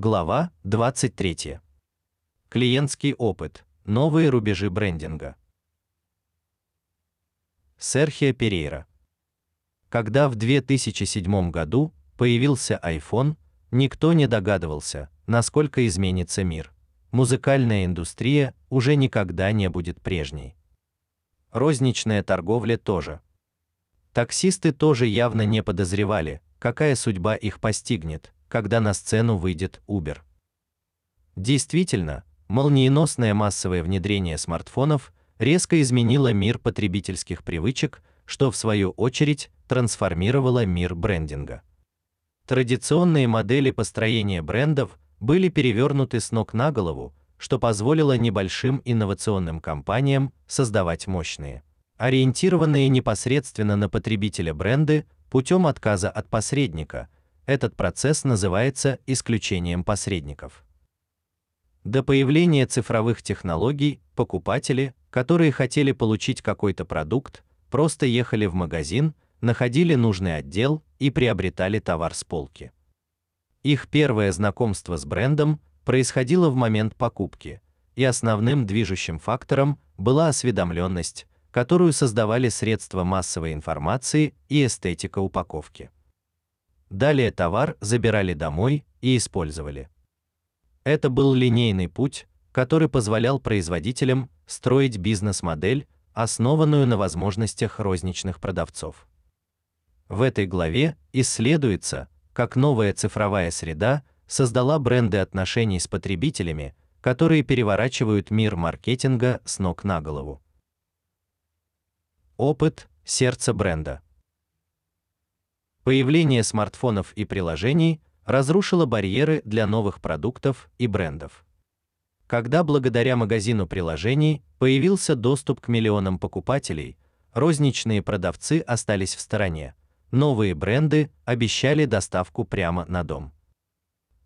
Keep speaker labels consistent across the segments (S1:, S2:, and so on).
S1: Глава 23. Клиентский опыт. Новые рубежи брендинга. Серхио Перейра. Когда в 2007 году появился iPhone, никто не догадывался, насколько изменится мир. Музыкальная индустрия уже никогда не будет прежней. Розничная торговля тоже. Таксисты тоже явно не подозревали, какая судьба их постигнет, когда на сцену выйдет Uber. Действительно, молниеносное массовое внедрение смартфонов резко изменило мир потребительских привычек, что в свою очередь трансформировало мир брендинга. Традиционные модели построения брендов были перевернуты с ног на голову, что позволило небольшим инновационным компаниям создавать мощные, ориентированные непосредственно на потребителя бренды путем отказа от посредника. Этот процесс называется исключением посредников. До появления цифровых технологий покупатели, которые хотели получить какой-то продукт, просто ехали в магазин, находили нужный отдел и приобретали товар с полки. Их первое знакомство с брендом происходило в момент покупки, и основным движущим фактором была осведомленность, которую создавали средства массовой информации и эстетика упаковки. Далее товар забирали домой и использовали. Это был линейный путь, который позволял производителям строить бизнес-модель, основанную на возможностях розничных продавцов. В этой главе исследуется, как новая цифровая среда создала бренды отношений с потребителями, которые переворачивают мир маркетинга с ног на голову. Опыт сердце бренда. Появление смартфонов и приложений разрушило барьеры для новых продуктов и брендов. Когда благодаря магазину приложений появился доступ к миллионам покупателей, розничные продавцы остались в стороне. Новые бренды обещали доставку прямо на дом.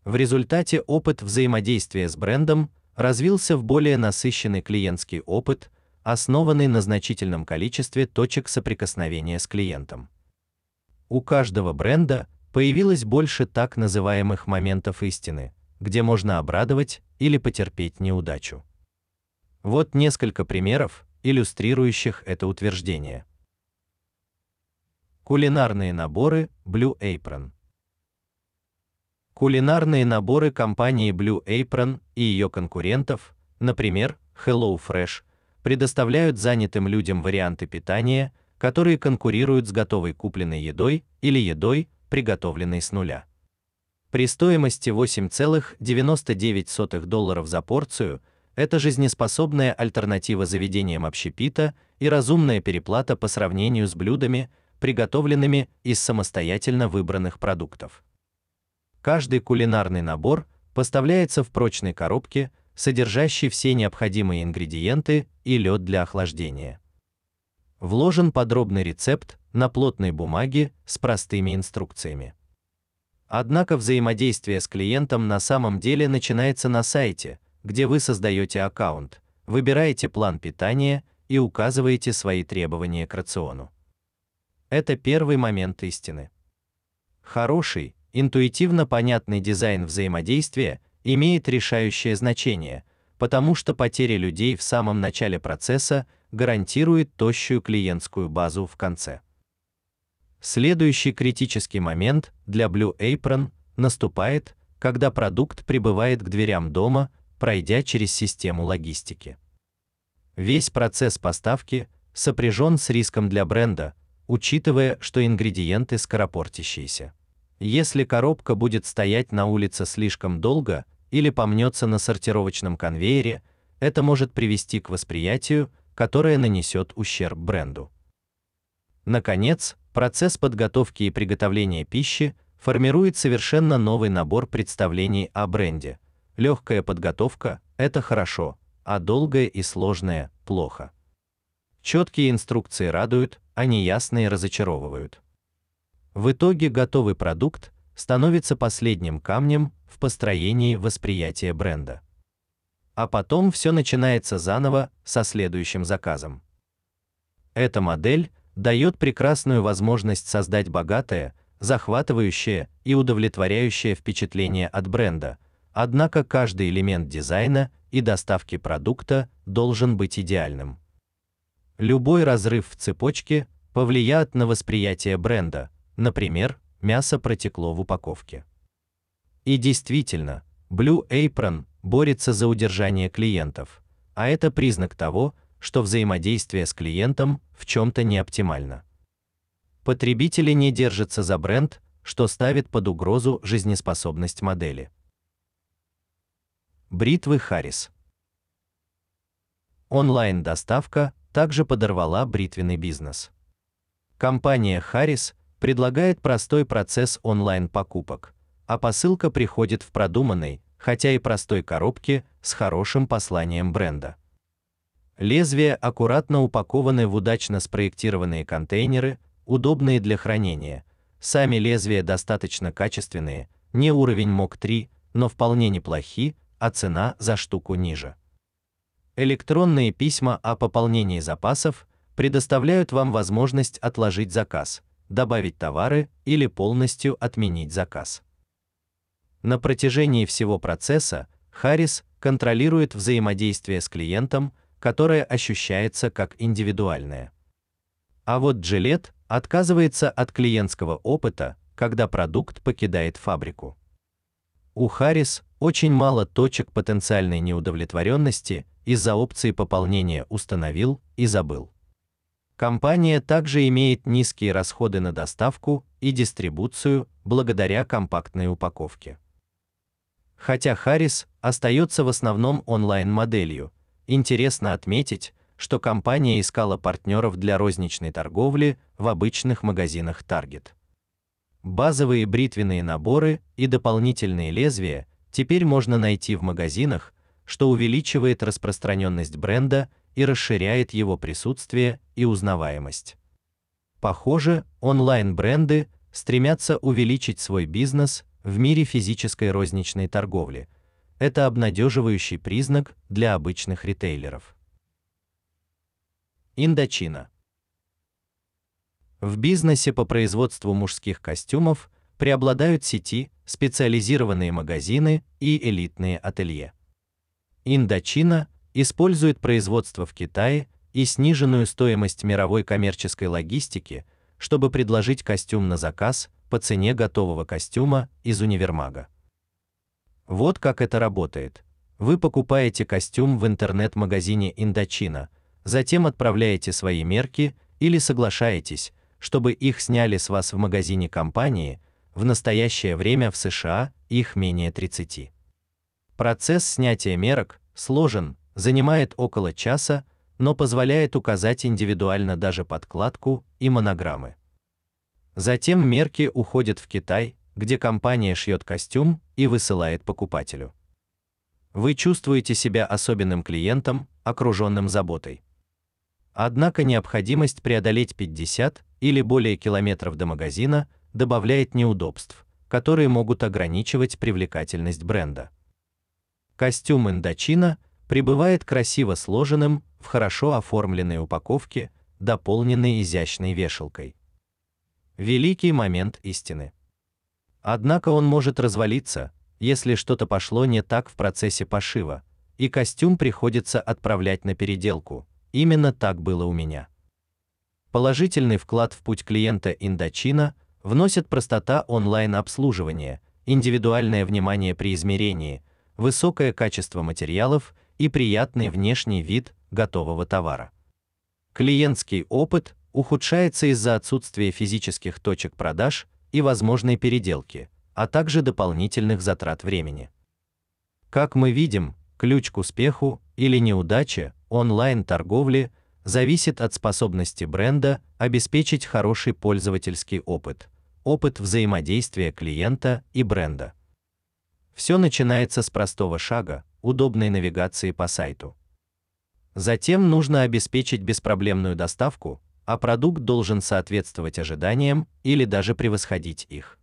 S1: В результате опыт взаимодействия с брендом развился в более насыщенный клиентский опыт, основанный на значительном количестве точек соприкосновения с клиентом. У каждого бренда появилось больше так называемых моментов истины, где можно обрадовать или потерпеть неудачу. Вот несколько примеров, иллюстрирующих это утверждение. Кулинарные наборы Blue Apron. Кулинарные наборы компании Blue Apron и ее конкурентов, например, Hello Fresh, предоставляют занятым людям варианты питания, которые конкурируют с готовой купленной едой или едой, приготовленной с нуля. При стоимости 8,99 долларов за порцию это жизнеспособная альтернатива заведениям общепита и разумная переплата по сравнению с блюдами, приготовленными из самостоятельно выбранных продуктов. Каждый кулинарный набор поставляется в прочной коробке, содержащей все необходимые ингредиенты и лед для охлаждения. Вложен подробный рецепт на плотной бумаге с простыми инструкциями. Однако взаимодействие с клиентом на самом деле начинается на сайте, где вы создаете аккаунт, выбираете план питания и указываете свои требования к рациону. Это первый момент истины. Хороший, интуитивно понятный дизайн взаимодействия имеет решающее значение, потому что потеря людей в самом начале процесса гарантирует тощую клиентскую базу в конце. Следующий критический момент для Blue Apron наступает, когда продукт прибывает к дверям дома, пройдя через систему логистики. Весь процесс поставки сопряжен с риском для бренда, учитывая, что ингредиенты скоропортящиеся. Если коробка будет стоять на улице слишком долго или помнется на сортировочном конвейере, это может привести к восприятию, которое нанесет ущерб бренду. Наконец, процесс подготовки и приготовления пищи формирует совершенно новый набор представлений о бренде. Легкая подготовка это хорошо, а долгая и сложная плохо. Четкие инструкции радуют, а неясные разочаровывают. В итоге готовый продукт становится последним камнем в построении восприятия бренда. А потом все начинается заново со следующим заказом. Эта модель дает прекрасную возможность создать богатое, захватывающее и удовлетворяющее впечатление от бренда, однако каждый элемент дизайна и доставки продукта должен быть идеальным. Любой разрыв в цепочке повлияет на восприятие бренда. Например, мясо протекло в упаковке. И действительно, Blue Apron борется за удержание клиентов, а это признак того, что взаимодействие с клиентом в чем то не оптимально. Потребители не держатся за бренд, что ставит под угрозу жизнеспособность модели. Бритвы Харрис. Онлайн-доставка также подорвала бритвенный бизнес. Компания Харрис предлагает простой процесс онлайн-покупок, а посылка приходит в продуманной, хотя и простой коробке с хорошим посланием бренда. Лезвия аккуратно упакованы в удачно спроектированные контейнеры, удобные для хранения. Сами лезвия достаточно качественные, не уровень МОК 3, но вполне неплохи, а цена за штуку ниже. Электронные письма о пополнении запасов предоставляют вам возможность отложить заказ, добавить товары или полностью отменить заказ. На протяжении всего процесса Харрис контролирует взаимодействие с клиентом, которое ощущается как индивидуальное. А вот Gillette отказывается от клиентского опыта, когда продукт покидает фабрику. У Харрис очень мало точек потенциальной неудовлетворенности из-за опции пополнения установил и забыл. Компания также имеет низкие расходы на доставку и дистрибуцию благодаря компактной упаковке. Хотя Харрис остается в основном онлайн-моделью, интересно отметить, что компания искала партнеров для розничной торговли в обычных магазинах Target. Базовые бритвенные наборы и дополнительные лезвия теперь можно найти в магазинах, что увеличивает распространенность бренда и расширяет его присутствие и узнаваемость. Похоже, онлайн-бренды стремятся увеличить свой бизнес в мире физической розничной торговли. Это обнадеживающий признак для обычных ритейлеров. Индочина. В бизнесе по производству мужских костюмов преобладают сети, специализированные магазины и элитные ателье. Индочина использует производство в Китае и сниженную стоимость мировой коммерческой логистики, чтобы предложить костюм на заказ по цене готового костюма из универмага. Вот как это работает. Вы покупаете костюм в интернет-магазине Индочина, затем отправляете свои мерки или соглашаетесь, чтобы их сняли с вас в магазине компании. В настоящее время в США их менее 30. Процесс снятия мерок сложен, занимает около часа, но позволяет указать индивидуально даже подкладку и монограммы. Затем мерки уходят в Китай, где компания шьет костюм и высылает покупателю. Вы чувствуете себя особенным клиентом, окруженным заботой. Однако необходимость преодолеть 50 или более километров до магазина добавляет неудобств, которые могут ограничивать привлекательность бренда. Костюм Индочина прибывает красиво сложенным в хорошо оформленной упаковке, дополненной изящной вешалкой великий момент истины. Однако он может развалиться, если что-то пошло не так в процессе пошива, и костюм приходится отправлять на переделку. Именно так было у меня. Положительный вклад в путь клиента Индочина вносит простота онлайн-обслуживания, индивидуальное внимание при измерении, высокое качество материалов и приятный внешний вид готового товара. Клиентский опыт ухудшается из-за отсутствия физических точек продаж и возможной переделки, а также дополнительных затрат времени. Как мы видим, ключ к успеху или неудаче онлайн-торговли зависит от способности бренда обеспечить хороший пользовательский опыт, опыт взаимодействия клиента и бренда. Все начинается с простого шага удобной навигации по сайту. Затем нужно обеспечить беспроблемную доставку, а продукт должен соответствовать ожиданиям или даже превосходить их.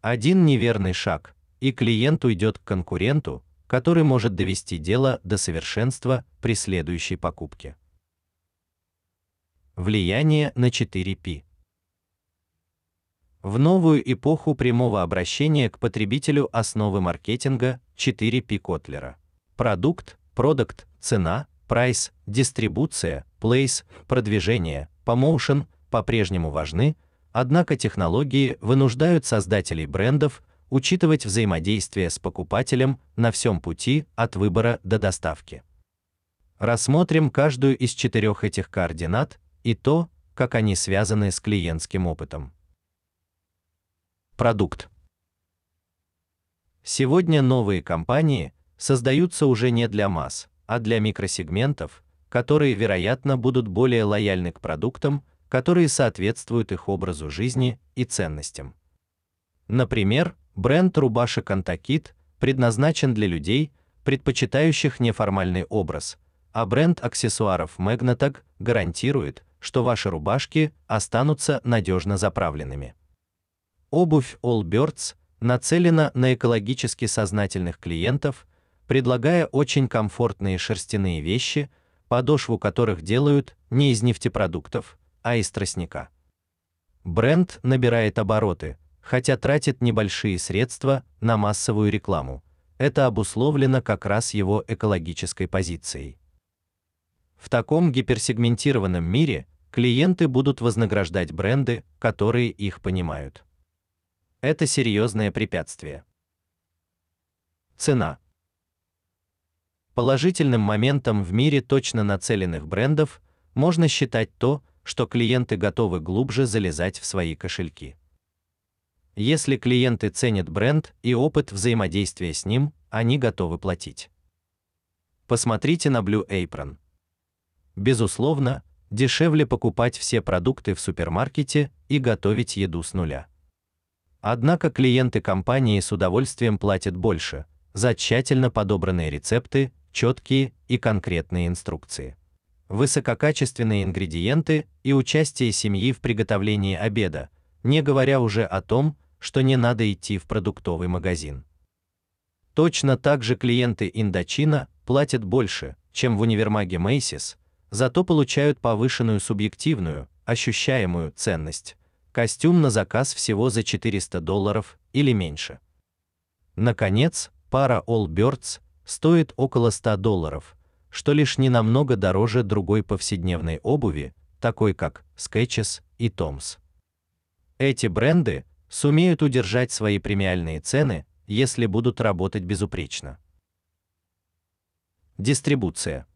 S1: Один неверный шаг, и клиент уйдет к конкуренту, который может довести дело до совершенства при следующей покупке. Влияние на 4P. В новую эпоху прямого обращения к потребителю основы маркетинга 4P Котлера. Продукт, продукт, цена, прайс, дистрибуция, place, продвижение, промоушен по-прежнему важны, однако технологии вынуждают создателей брендов учитывать взаимодействие с покупателем на всем пути от выбора до доставки. Рассмотрим каждую из четырех этих координат и то, как они связаны с клиентским опытом. Продукт. Сегодня новые компании создаются уже не для масс, а для микросегментов, которые, вероятно, будут более лояльны к продуктам, которые соответствуют их образу жизни и ценностям. Например, бренд рубашек Антакит предназначен для людей, предпочитающих неформальный образ, а бренд аксессуаров Magnatag гарантирует, что ваши рубашки останутся надежно заправленными. Обувь Allbirds нацелена на экологически сознательных клиентов, предлагая очень комфортные шерстяные вещи, подошву которых делают не из нефтепродуктов, а из тростника. Бренд набирает обороты, хотя тратит небольшие средства на массовую рекламу. Это обусловлено как раз его экологической позицией. В таком гиперсегментированном мире клиенты будут вознаграждать бренды, которые их понимают. Это серьезное препятствие. Цена. Положительным моментом в мире точно нацеленных брендов можно считать то, что клиенты готовы глубже залезать в свои кошельки. Если клиенты ценят бренд и опыт взаимодействия с ним, они готовы платить. Посмотрите на Blue Apron. Безусловно, дешевле покупать все продукты в супермаркете и готовить еду с нуля. Однако клиенты компании с удовольствием платят больше за тщательно подобранные рецепты, четкие и конкретные инструкции. Высококачественные ингредиенты и участие семьи в приготовлении обеда, не говоря уже о том, что не надо идти в продуктовый магазин. Точно так же клиенты Индочина платят больше, чем в универмаге Macy's, зато получают повышенную субъективную, ощущаемую ценность. Костюм на заказ всего за 400 долларов или меньше. Наконец, пара Allbirds стоит около 100 долларов, что лишь не намного дороже другой повседневной обуви, такой как Skechers и Toms. Эти бренды сумеют удержать свои премиальные цены, если будут работать безупречно. Дистрибуция.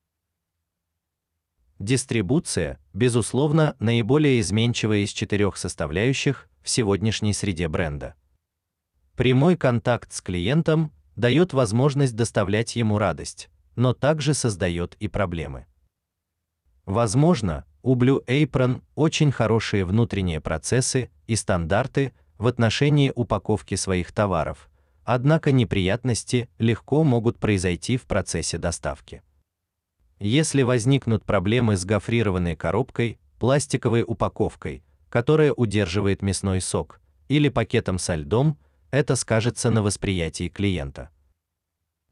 S1: Дистрибуция, безусловно, наиболее изменчивая из четырех составляющих в сегодняшней среде бренда. Прямой контакт с клиентом дает возможность доставлять ему радость, но также создает и проблемы. Возможно, у Blue Apron очень хорошие внутренние процессы и стандарты в отношении упаковки своих товаров, однако неприятности легко могут произойти в процессе доставки. Если возникнут проблемы с гофрированной коробкой, пластиковой упаковкой, которая удерживает мясной сок, или пакетом со льдом, это скажется на восприятии клиента.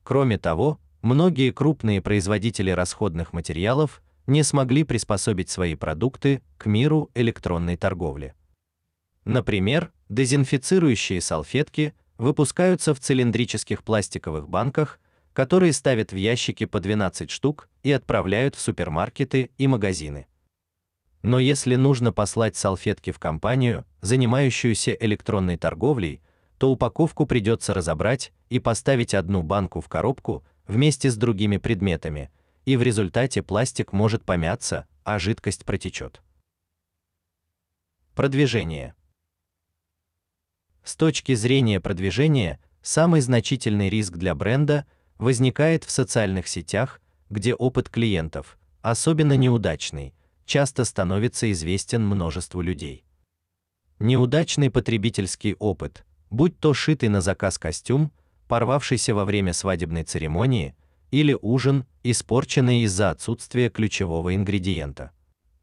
S1: Кроме того, многие крупные производители расходных материалов не смогли приспособить свои продукты к миру электронной торговли. Например, дезинфицирующие салфетки выпускаются в цилиндрических пластиковых банках которые ставят в ящики по 12 штук и отправляют в супермаркеты и магазины. Но если нужно послать салфетки в компанию, занимающуюся электронной торговлей, то упаковку придется разобрать и поставить одну банку в коробку вместе с другими предметами, и в результате пластик может помяться, а жидкость протечет. Продвижение. С точки зрения продвижения, самый значительный риск для бренда возникает в социальных сетях, где опыт клиентов, особенно неудачный, часто становится известен множеству людей. Неудачный потребительский опыт, будь то шитый на заказ костюм, порвавшийся во время свадебной церемонии или ужин, испорченный из-за отсутствия ключевого ингредиента,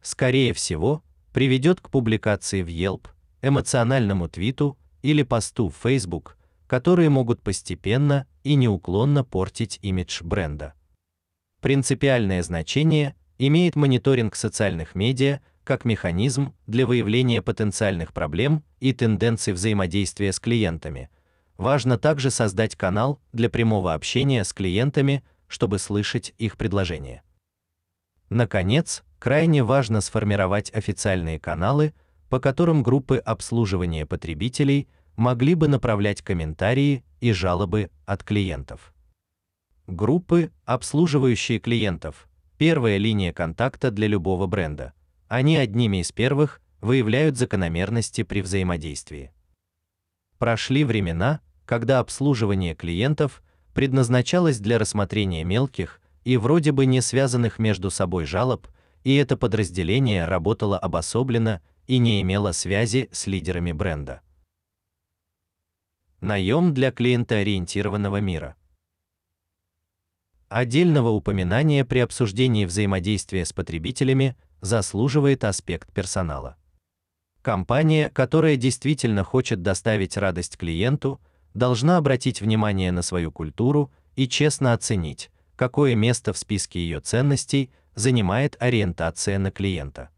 S1: скорее всего, приведет к публикации в Yelp, эмоциональному твиту или посту в Facebook, которые могут постепенно и неуклонно портить имидж бренда. Принципиальное значение имеет мониторинг социальных медиа как механизм для выявления потенциальных проблем и тенденций взаимодействия с клиентами. Важно также создать канал для прямого общения с клиентами, чтобы слышать их предложения. Наконец, крайне важно сформировать официальные каналы, по которым группы обслуживания потребителей могли бы направлять комментарии и жалобы от клиентов. Группы, обслуживающие клиентов, первая линия контакта для любого бренда. Они одними из первых выявляют закономерности при взаимодействии. Прошли времена, когда обслуживание клиентов предназначалось для рассмотрения мелких и вроде бы не связанных между собой жалоб, и это подразделение работало обособленно и не имело связи с лидерами бренда. Наем для клиентоориентированного мира. Отдельного упоминания при обсуждении взаимодействия с потребителями заслуживает аспект персонала. Компания, которая действительно хочет доставить радость клиенту, должна обратить внимание на свою культуру и честно оценить, какое место в списке ее ценностей занимает ориентация на клиента.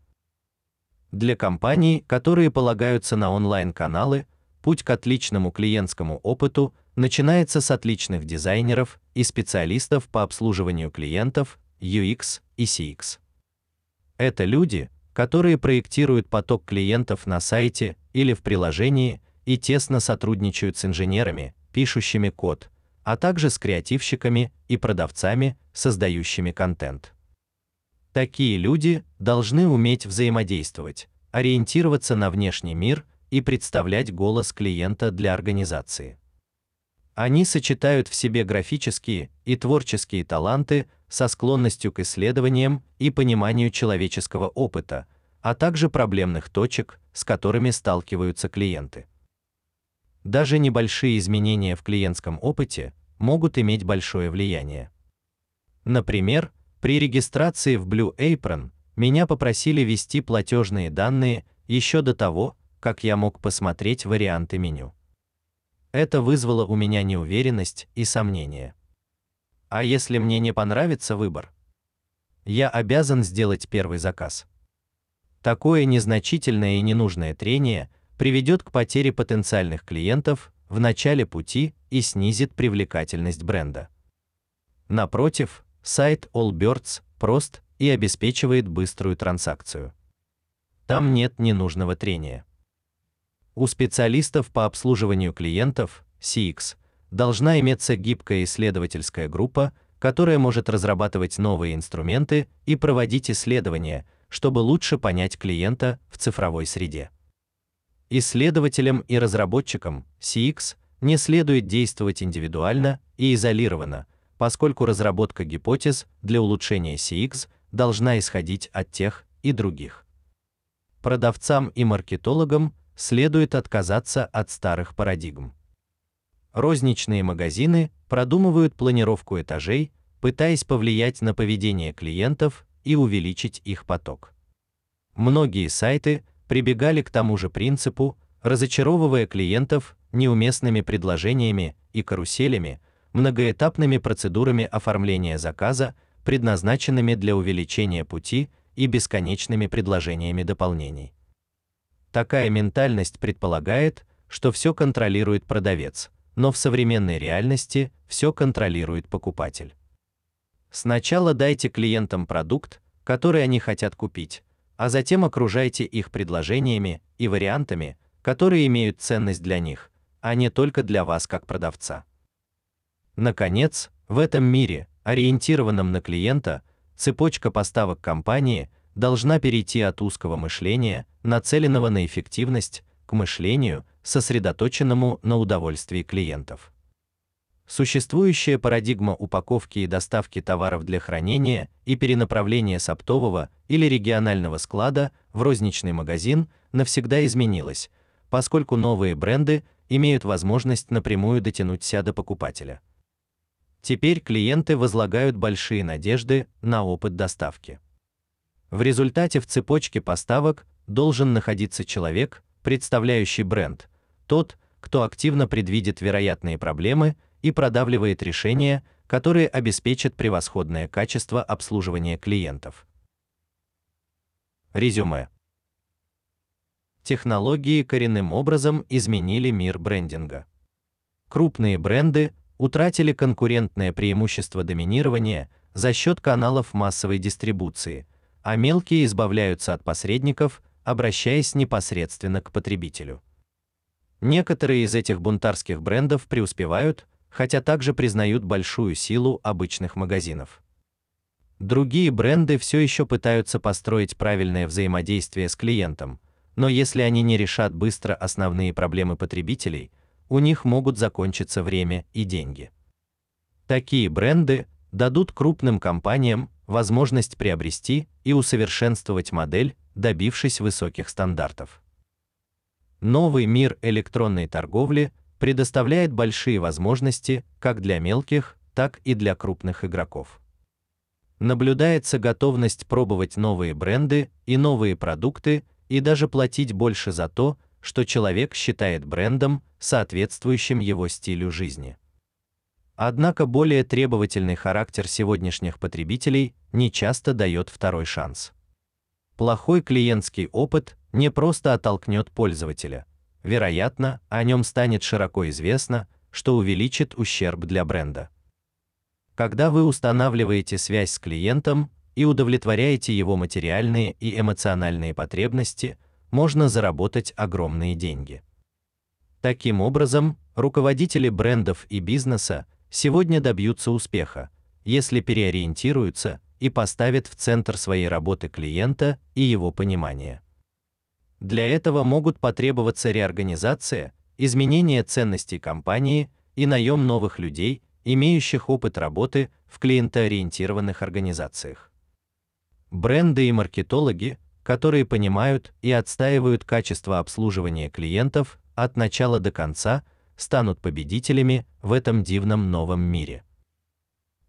S1: Для компаний, которые полагаются на онлайн-каналы, путь к отличному клиентскому опыту начинается с отличных дизайнеров и специалистов по обслуживанию клиентов, UX и CX. Это люди, которые проектируют поток клиентов на сайте или в приложении и тесно сотрудничают с инженерами, пишущими код, а также с креативщиками и продавцами, создающими контент. Такие люди должны уметь взаимодействовать, ориентироваться на внешний мир и представлять голос клиента для организации. Они сочетают в себе графические и творческие таланты со склонностью к исследованиям и пониманию человеческого опыта, а также проблемных точек, с которыми сталкиваются клиенты. Даже небольшие изменения в клиентском опыте могут иметь большое влияние. Например, при регистрации в Blue Apron меня попросили ввести платежные данные еще до того, как я мог посмотреть варианты меню. Это вызвало у меня неуверенность и сомнения. А если мне не понравится выбор? Я обязан сделать первый заказ. Такое незначительное и ненужное трение приведет к потере потенциальных клиентов в начале пути и снизит привлекательность бренда. Напротив, сайт Allbirds прост и обеспечивает быструю транзакцию. Там нет ненужного трения. У специалистов по обслуживанию клиентов CX должна иметься гибкая исследовательская группа, которая может разрабатывать новые инструменты и проводить исследования, чтобы лучше понять клиента в цифровой среде. Исследователям и разработчикам CX не следует действовать индивидуально и изолированно, поскольку разработка гипотез для улучшения CX должна исходить от тех и других. Продавцам и маркетологам следует отказаться от старых парадигм. Розничные магазины продумывают планировку этажей, пытаясь повлиять на поведение клиентов и увеличить их поток. Многие сайты прибегали к тому же принципу, разочаровывая клиентов неуместными предложениями и каруселями, многоэтапными процедурами оформления заказа, предназначенными для увеличения пути и бесконечными предложениями дополнений. Такая ментальность предполагает, что все контролирует продавец, но в современной реальности все контролирует покупатель. Сначала дайте клиентам продукт, который они хотят купить, а затем окружайте их предложениями и вариантами, которые имеют ценность для них, а не только для вас как продавца. Наконец, в этом мире, ориентированном на клиента, цепочка поставок компании должна перейти от узкого мышления, нацеленного на эффективность, к мышлению, сосредоточенному на удовольствии клиентов. Существующая парадигма упаковки и доставки товаров для хранения и перенаправления с оптового или регионального склада в розничный магазин навсегда изменилась, поскольку новые бренды имеют возможность напрямую дотянуться до покупателя. Теперь клиенты возлагают большие надежды на опыт доставки. В результате в цепочке поставок должен находиться человек, представляющий бренд, тот, кто активно предвидит вероятные проблемы и продавливает решения, которые обеспечат превосходное качество обслуживания клиентов. Резюме. технологии коренным образом изменили мир брендинга. Крупные бренды утратили конкурентное преимущество доминирования за счет каналов массовой дистрибуции, а мелкие избавляются от посредников, обращаясь непосредственно к потребителю. Некоторые из этих бунтарских брендов преуспевают, хотя также признают большую силу обычных магазинов. Другие бренды все еще пытаются построить правильное взаимодействие с клиентом, но если они не решат быстро основные проблемы потребителей, у них могут закончиться время и деньги. Такие бренды дадут крупным компаниям возможность приобрести и усовершенствовать модель, добившись высоких стандартов. Новый мир электронной торговли предоставляет большие возможности как для мелких, так и для крупных игроков. Наблюдается готовность пробовать новые бренды и новые продукты и даже платить больше за то, что человек считает брендом, соответствующим его стилю жизни. Однако более требовательный характер сегодняшних потребителей не часто дает второй шанс. Плохой клиентский опыт не просто оттолкнет пользователя. Вероятно, о нем станет широко известно, что увеличит ущерб для бренда. Когда вы устанавливаете связь с клиентом и удовлетворяете его материальные и эмоциональные потребности, можно заработать огромные деньги. Таким образом, руководители брендов и бизнеса сегодня добьются успеха, если переориентируются и поставят в центр своей работы клиента и его понимание. Для этого могут потребоваться реорганизация, изменение ценностей компании и наем новых людей, имеющих опыт работы в клиентоориентированных организациях. Бренды и маркетологи, которые понимают и отстаивают качество обслуживания клиентов от начала до конца, станут победителями в этом дивном новом мире.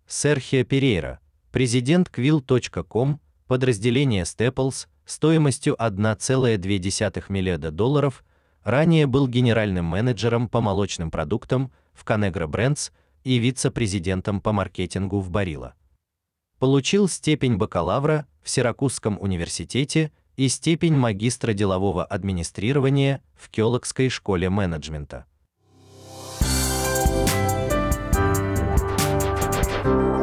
S1: Серхио Перейра, президент Quill.com, подразделение Staples, стоимостью 1,2 миллиарда долларов, ранее был генеральным менеджером по молочным продуктам в Conagra Brands и вице-президентом по маркетингу в Барилла. Получил степень бакалавра в Сиракузском университете и степень магистра делового администрирования в Кёлокской школе менеджмента. Bye.